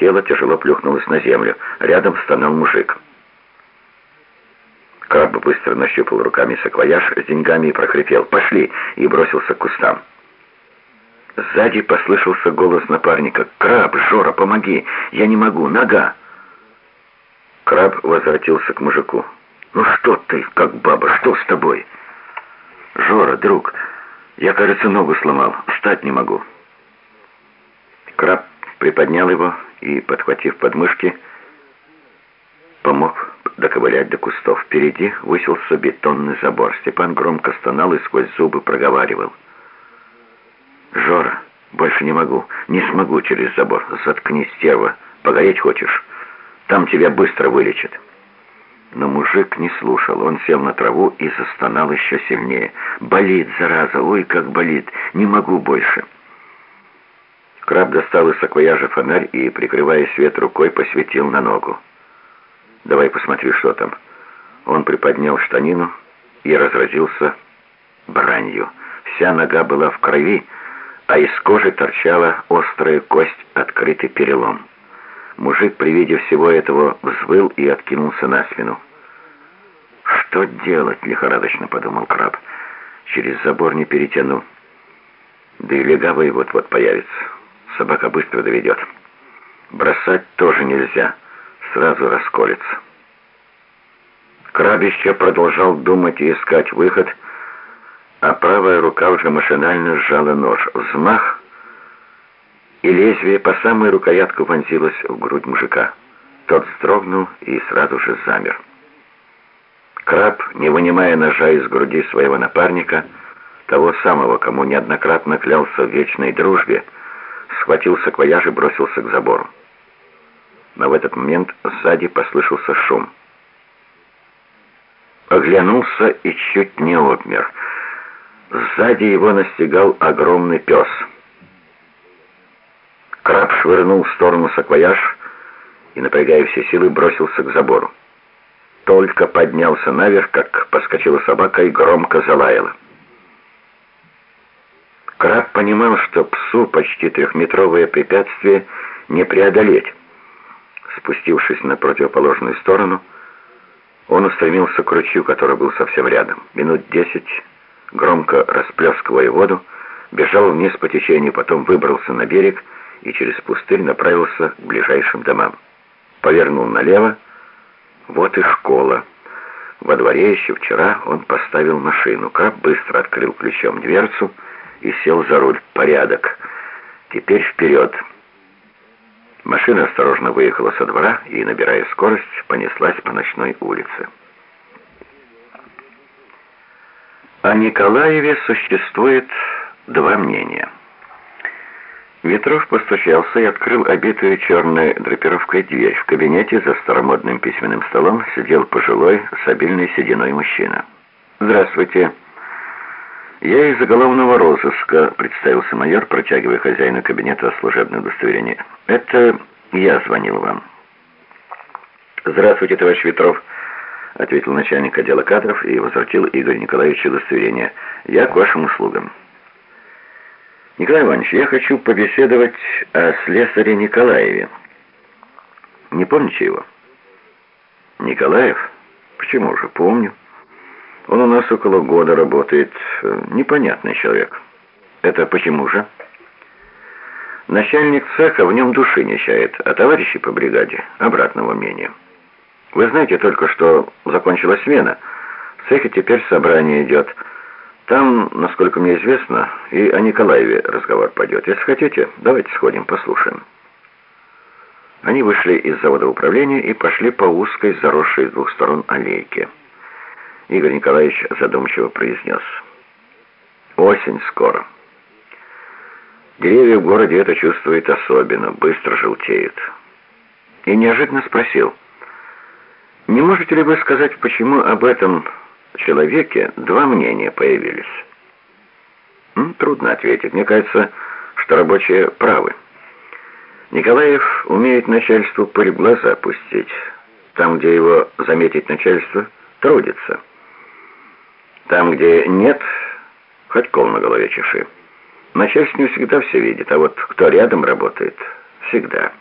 Тело тяжело плюхнулось на землю. Рядом стонал мужик. Краб быстро нащупал руками саквояж с деньгами и прохрипел «Пошли!» и бросился к кустам. Сзади послышался голос напарника «Краб, Жора, помоги! Я не могу! Нога!» Краб возвратился к мужику. «Ну что ты, как баба, что с тобой?» «Жора, друг, я, кажется, ногу сломал, встать не могу». Краб приподнял его и, подхватив подмышки, помог доковылять до кустов. Впереди высился бетонный забор. Степан громко стонал и сквозь зубы проговаривал. «Жора, больше не могу, не смогу через забор. Заткнись, стерва, погореть хочешь? Там тебя быстро вылечат». Но мужик не слушал. Он сел на траву и застонал еще сильнее. «Болит, зараза! Ой, как болит! Не могу больше!» Краб достал из саквояжа фонарь и, прикрывая свет рукой, посветил на ногу. «Давай посмотри, что там». Он приподнял штанину и разразился бранью. Вся нога была в крови, а из кожи торчала острая кость, открытый перелом. Мужик при виде всего этого взвыл и откинулся на спину. «Что делать?» — лихорадочно подумал краб. «Через забор не перетяну. Да и легавый вот-вот появится» собака быстро доведет. Бросать тоже нельзя, сразу расколется. Краб еще продолжал думать и искать выход, а правая рука уже машинально сжала нож. Взмах, и лезвие по самой рукоятку вонзилось в грудь мужика. Тот вздрогнул и сразу же замер. Краб, не вынимая ножа из груди своего напарника, того самого, кому неоднократно клялся в вечной дружбе, схватил саквояж и бросился к забору. Но в этот момент сзади послышался шум. Оглянулся и чуть не обмер. Сзади его настигал огромный пес. Краб швырнул в сторону саквояж и, напрягая все силы, бросился к забору. Только поднялся наверх, как поскочила собака и громко залаяла. Краб понимал, что псу почти трехметровое препятствие не преодолеть. Спустившись на противоположную сторону, он устремился к ручью, который был совсем рядом. Минут десять, громко расплескивая воду, бежал вниз по течению, потом выбрался на берег и через пустырь направился к ближайшим домам. Повернул налево. Вот и школа. Во дворе еще вчера он поставил машину. Краб быстро открыл ключом дверцу и сел за руль. Порядок. Теперь вперед. Машина осторожно выехала со двора и, набирая скорость, понеслась по ночной улице. О Николаеве существует два мнения. Ветров постучался и открыл обитую черной драпировкой дверь. В кабинете за старомодным письменным столом сидел пожилой с обильной сединой мужчина. «Здравствуйте!» «Я из уголовного розыска», — представился майор, протягивая хозяину кабинета служебное удостоверение. «Это я звонил вам». «Здравствуйте, товарищ Ветров», — ответил начальник отдела кадров и возвратил Игорь Николаевич удостоверение. «Я к вашим услугам». «Николай Иванович, я хочу побеседовать о слесаре Николаеве. Не помните его?» «Николаев? Почему же, помню». Он у нас около года работает. Непонятный человек. Это почему же? Начальник цеха в нем души не чает, а товарищи по бригаде обратного мнения. Вы знаете только, что закончилась смена. В цехе теперь собрание идет. Там, насколько мне известно, и о Николаеве разговор пойдет. Если хотите, давайте сходим, послушаем. Они вышли из завода управления и пошли по узкой, заросшей с двух сторон аллейке. Игорь Николаевич задумчиво произнес. «Осень скоро. Деревья в городе это чувствуют особенно, быстро желтеют». И неожиданно спросил, «Не можете ли вы сказать, почему об этом человеке два мнения появились?» «Трудно ответить. Мне кажется, что рабочие правы. Николаев умеет начальству пыль в глаза пустить. Там, где его заметить начальство, трудится». Там, где нет, хоть кол на голове чеши. Начальство не всегда все видит, а вот кто рядом работает, всегда.